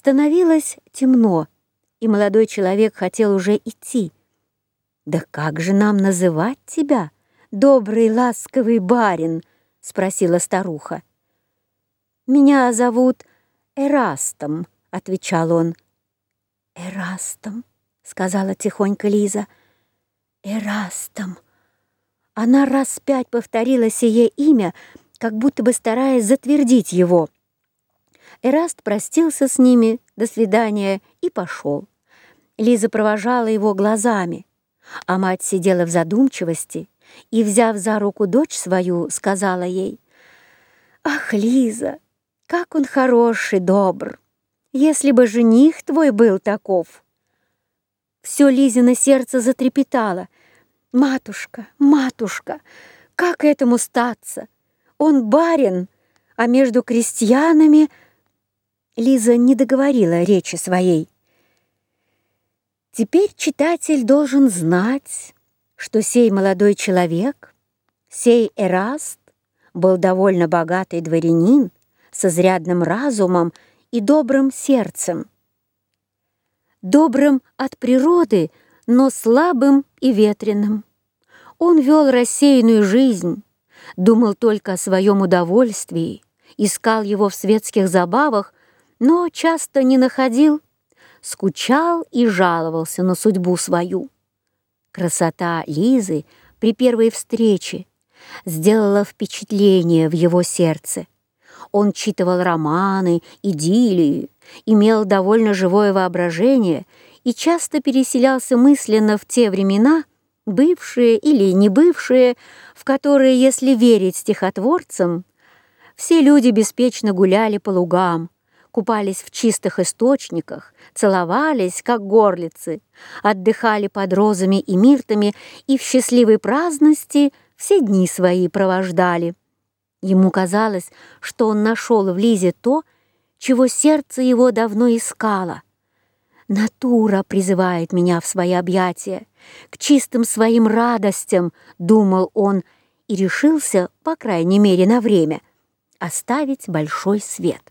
Становилось темно, и молодой человек хотел уже идти. «Да как же нам называть тебя, добрый ласковый барин?» — спросила старуха. «Меня зовут Эрастом», — отвечал он. «Эрастом», — сказала тихонько Лиза. «Эрастом». Она раз пять повторила сие имя, как будто бы стараясь затвердить его. Эраст простился с ними, до свидания, и пошел. Лиза провожала его глазами, а мать сидела в задумчивости и, взяв за руку дочь свою, сказала ей, «Ах, Лиза, как он хороший, добр! Если бы жених твой был таков!» Все Лизино сердце затрепетало. «Матушка, матушка, как этому статься? Он барин, а между крестьянами...» Лиза не договорила речи своей. Теперь читатель должен знать, что сей молодой человек, сей Эраст, был довольно богатый дворянин с изрядным разумом и добрым сердцем. Добрым от природы, но слабым и ветреным. Он вел рассеянную жизнь, думал только о своем удовольствии, искал его в светских забавах, но часто не находил, скучал и жаловался на судьбу свою. Красота Лизы при первой встрече сделала впечатление в его сердце. Он читывал романы, идиллии, имел довольно живое воображение и часто переселялся мысленно в те времена, бывшие или не бывшие, в которые, если верить стихотворцам, все люди беспечно гуляли по лугам, купались в чистых источниках, целовались, как горлицы, отдыхали под розами и миртами и в счастливой праздности все дни свои провождали. Ему казалось, что он нашел в Лизе то, чего сердце его давно искало. «Натура призывает меня в свои объятия, к чистым своим радостям», — думал он, и решился, по крайней мере на время, оставить большой свет.